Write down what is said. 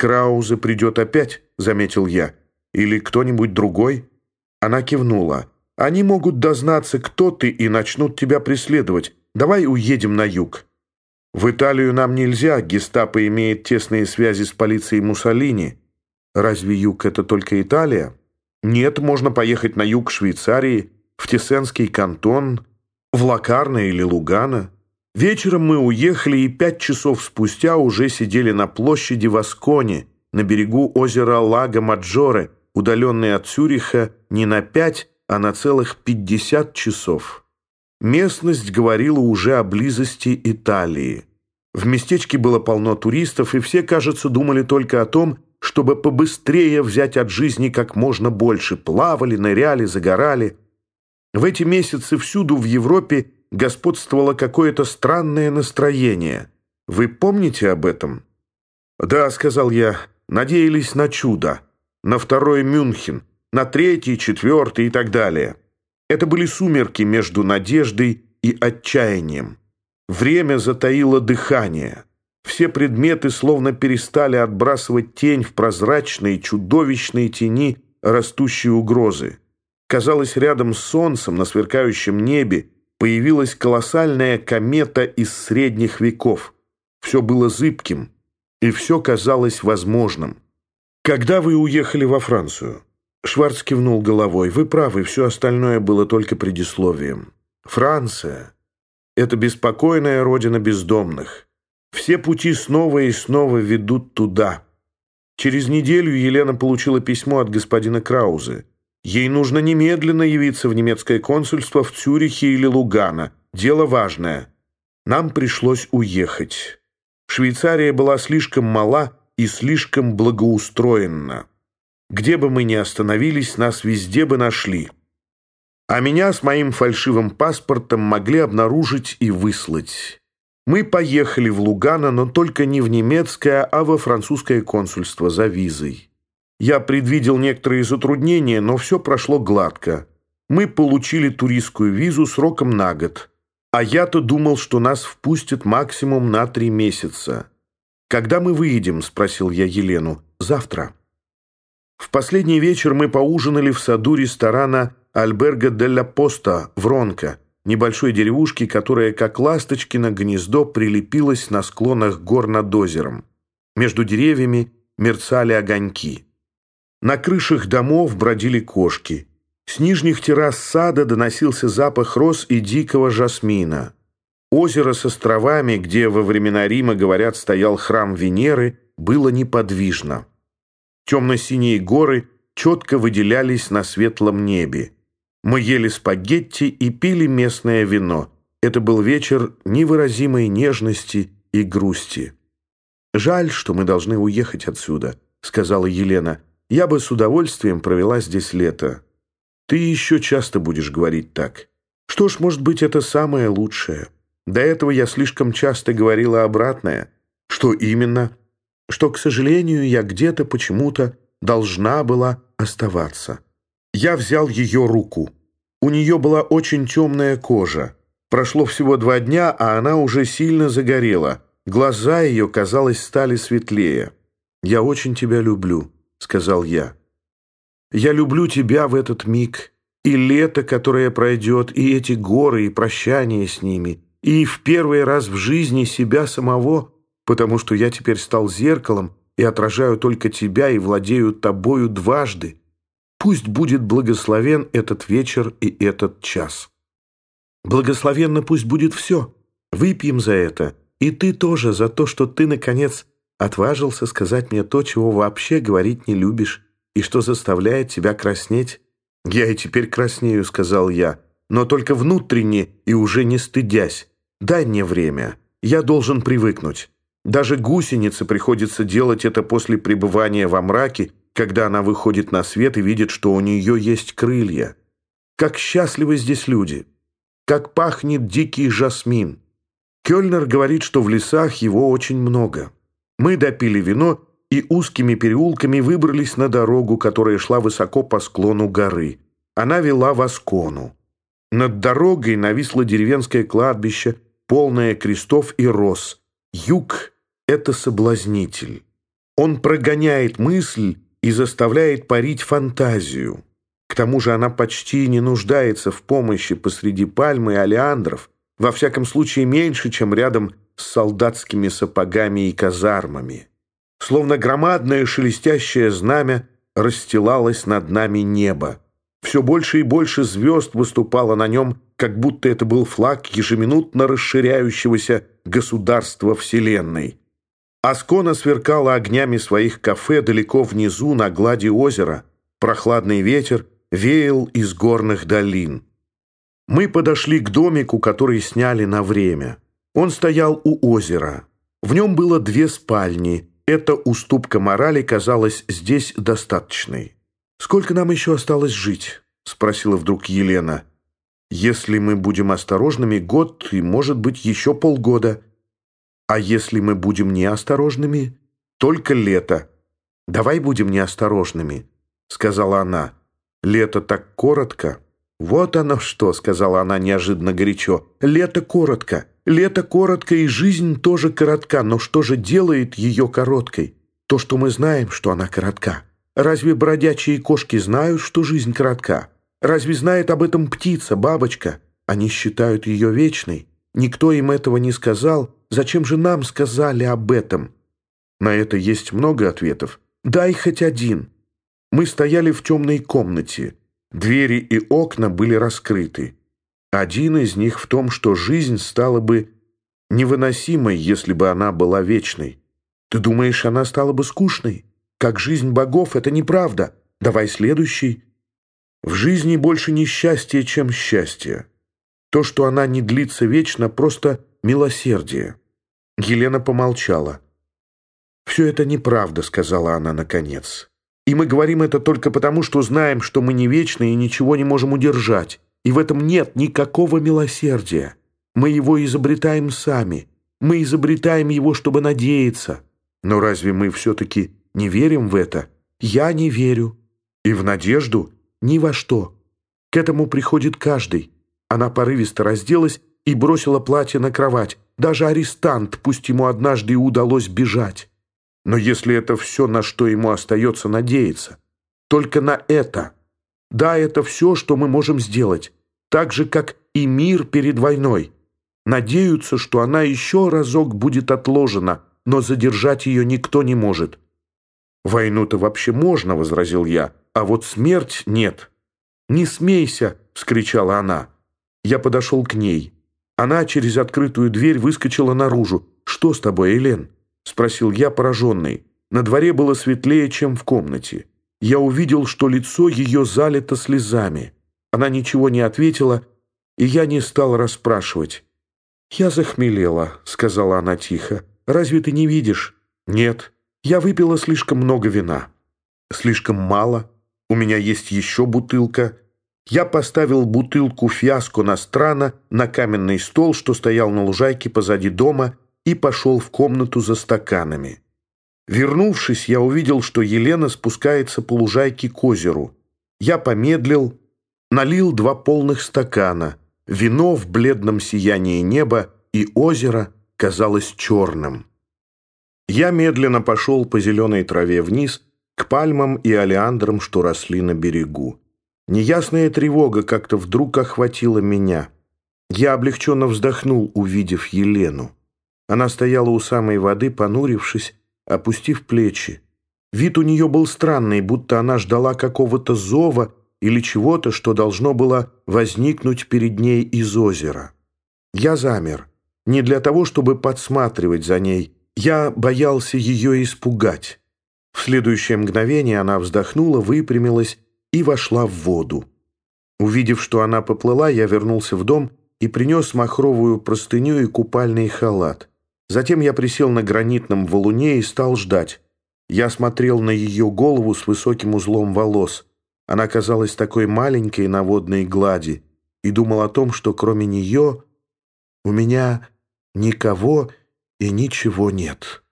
Краузе придет опять», — заметил я. «Или кто-нибудь другой?» Она кивнула. «Они могут дознаться, кто ты, и начнут тебя преследовать. Давай уедем на юг». «В Италию нам нельзя, гестапо имеет тесные связи с полицией Муссолини». «Разве юг — это только Италия?» «Нет, можно поехать на юг Швейцарии, в Тесенский кантон, в Лакарно или Лугано». Вечером мы уехали и пять часов спустя уже сидели на площади в Асконе, на берегу озера Лага Маджоре, удаленной от Цюриха не на пять, а на целых пятьдесят часов. Местность говорила уже о близости Италии. В местечке было полно туристов, и все, кажется, думали только о том, чтобы побыстрее взять от жизни как можно больше, плавали, ныряли, загорали. В эти месяцы всюду в Европе господствовало какое-то странное настроение. Вы помните об этом? «Да», — сказал я, — «надеялись на чудо, на второй Мюнхен, на третий, четвертый и так далее». Это были сумерки между надеждой и отчаянием. Время затаило дыхание. Все предметы словно перестали отбрасывать тень в прозрачные, чудовищные тени растущей угрозы. Казалось, рядом с солнцем на сверкающем небе появилась колоссальная комета из средних веков. Все было зыбким, и все казалось возможным. «Когда вы уехали во Францию?» Шварц кивнул головой. «Вы правы, все остальное было только предисловием. Франция — это беспокойная родина бездомных. Все пути снова и снова ведут туда». Через неделю Елена получила письмо от господина Краузе. Ей нужно немедленно явиться в немецкое консульство в Цюрихе или Лугано. Дело важное. Нам пришлось уехать. Швейцария была слишком мала и слишком благоустроена. Где бы мы ни остановились, нас везде бы нашли. А меня с моим фальшивым паспортом могли обнаружить и выслать. Мы поехали в Лугано, но только не в немецкое, а во французское консульство за визой. Я предвидел некоторые затруднения, но все прошло гладко. Мы получили туристскую визу сроком на год. А я-то думал, что нас впустят максимум на три месяца. «Когда мы выедем?» – спросил я Елену. «Завтра». В последний вечер мы поужинали в саду ресторана «Альберго делла Поста» в Ронко, небольшой деревушке, которая, как ласточкино гнездо, прилепилась на склонах гор над озером. Между деревьями мерцали огоньки. На крышах домов бродили кошки. С нижних террас сада доносился запах роз и дикого жасмина. Озеро с островами, где во времена Рима, говорят, стоял храм Венеры, было неподвижно. Темно-синие горы четко выделялись на светлом небе. Мы ели спагетти и пили местное вино. Это был вечер невыразимой нежности и грусти. «Жаль, что мы должны уехать отсюда», — сказала Елена. Я бы с удовольствием провела здесь лето. Ты еще часто будешь говорить так. Что ж, может быть, это самое лучшее. До этого я слишком часто говорила обратное. Что именно? Что, к сожалению, я где-то почему-то должна была оставаться. Я взял ее руку. У нее была очень темная кожа. Прошло всего два дня, а она уже сильно загорела. Глаза ее, казалось, стали светлее. «Я очень тебя люблю», — сказал я. «Я люблю тебя в этот миг, и лето, которое пройдет, и эти горы, и прощание с ними, и в первый раз в жизни себя самого, потому что я теперь стал зеркалом и отражаю только тебя и владею тобою дважды. Пусть будет благословен этот вечер и этот час. Благословенно пусть будет все. Выпьем за это, и ты тоже за то, что ты, наконец, Отважился сказать мне то, чего вообще говорить не любишь, и что заставляет тебя краснеть. «Я и теперь краснею», — сказал я, «но только внутренне и уже не стыдясь. Дай мне время, я должен привыкнуть. Даже гусенице приходится делать это после пребывания во мраке, когда она выходит на свет и видит, что у нее есть крылья. Как счастливы здесь люди! Как пахнет дикий жасмин! Кёльнер говорит, что в лесах его очень много». Мы допили вино и узкими переулками выбрались на дорогу, которая шла высоко по склону горы. Она вела в Аскону. Над дорогой нависло деревенское кладбище, полное крестов и роз. Юг — это соблазнитель. Он прогоняет мысль и заставляет парить фантазию. К тому же она почти не нуждается в помощи посреди пальмы и олеандров, во всяком случае меньше, чем рядом с солдатскими сапогами и казармами. Словно громадное шелестящее знамя расстилалось над нами небо. Все больше и больше звезд выступало на нем, как будто это был флаг ежеминутно расширяющегося государства Вселенной. Аскона сверкала огнями своих кафе далеко внизу на глади озера. Прохладный ветер веял из горных долин. Мы подошли к домику, который сняли на время. Он стоял у озера. В нем было две спальни. Эта уступка морали казалась здесь достаточной. «Сколько нам еще осталось жить?» — спросила вдруг Елена. «Если мы будем осторожными, год и, может быть, еще полгода. А если мы будем неосторожными, только лето. Давай будем неосторожными», — сказала она. «Лето так коротко». «Вот оно что», — сказала она неожиданно горячо. «Лето коротко. Лето коротко, и жизнь тоже коротка. Но что же делает ее короткой? То, что мы знаем, что она коротка». Разве бродячие кошки знают, что жизнь коротка? Разве знает об этом птица, бабочка? Они считают ее вечной. Никто им этого не сказал. Зачем же нам сказали об этом? На это есть много ответов. Дай хоть один. Мы стояли в темной комнате. Двери и окна были раскрыты. Один из них в том, что жизнь стала бы невыносимой, если бы она была вечной. Ты думаешь, она стала бы скучной? как жизнь богов, это неправда. Давай следующий. В жизни больше несчастья, чем счастье. То, что она не длится вечно, просто милосердие. Елена помолчала. «Все это неправда», — сказала она наконец. «И мы говорим это только потому, что знаем, что мы не вечны и ничего не можем удержать. И в этом нет никакого милосердия. Мы его изобретаем сами. Мы изобретаем его, чтобы надеяться. Но разве мы все-таки не верим в это. Я не верю. И в надежду ни во что. К этому приходит каждый. Она порывисто разделась и бросила платье на кровать. Даже арестант, пусть ему однажды и удалось бежать. Но если это все, на что ему остается надеяться, только на это. Да, это все, что мы можем сделать. Так же, как и мир перед войной. Надеются, что она еще разок будет отложена, но задержать ее никто не может. «Войну-то вообще можно», — возразил я, — «а вот смерть нет». «Не смейся!» — вскричала она. Я подошел к ней. Она через открытую дверь выскочила наружу. «Что с тобой, Элен?» — спросил я, пораженный. На дворе было светлее, чем в комнате. Я увидел, что лицо ее залито слезами. Она ничего не ответила, и я не стал расспрашивать. «Я захмелела», — сказала она тихо. «Разве ты не видишь?» «Нет». Я выпила слишком много вина. Слишком мало. У меня есть еще бутылка. Я поставил бутылку фиаско Настрана на каменный стол, что стоял на лужайке позади дома, и пошел в комнату за стаканами. Вернувшись, я увидел, что Елена спускается по лужайке к озеру. Я помедлил, налил два полных стакана. Вино в бледном сиянии неба и озеро казалось черным. Я медленно пошел по зеленой траве вниз, к пальмам и олеандрам, что росли на берегу. Неясная тревога как-то вдруг охватила меня. Я облегченно вздохнул, увидев Елену. Она стояла у самой воды, понурившись, опустив плечи. Вид у нее был странный, будто она ждала какого-то зова или чего-то, что должно было возникнуть перед ней из озера. Я замер. Не для того, чтобы подсматривать за ней, я боялся ее испугать. В следующее мгновение она вздохнула, выпрямилась и вошла в воду. Увидев, что она поплыла, я вернулся в дом и принес махровую простыню и купальный халат. Затем я присел на гранитном валуне и стал ждать. Я смотрел на ее голову с высоким узлом волос. Она казалась такой маленькой на водной глади и думал о том, что кроме нее у меня никого и ничего нет.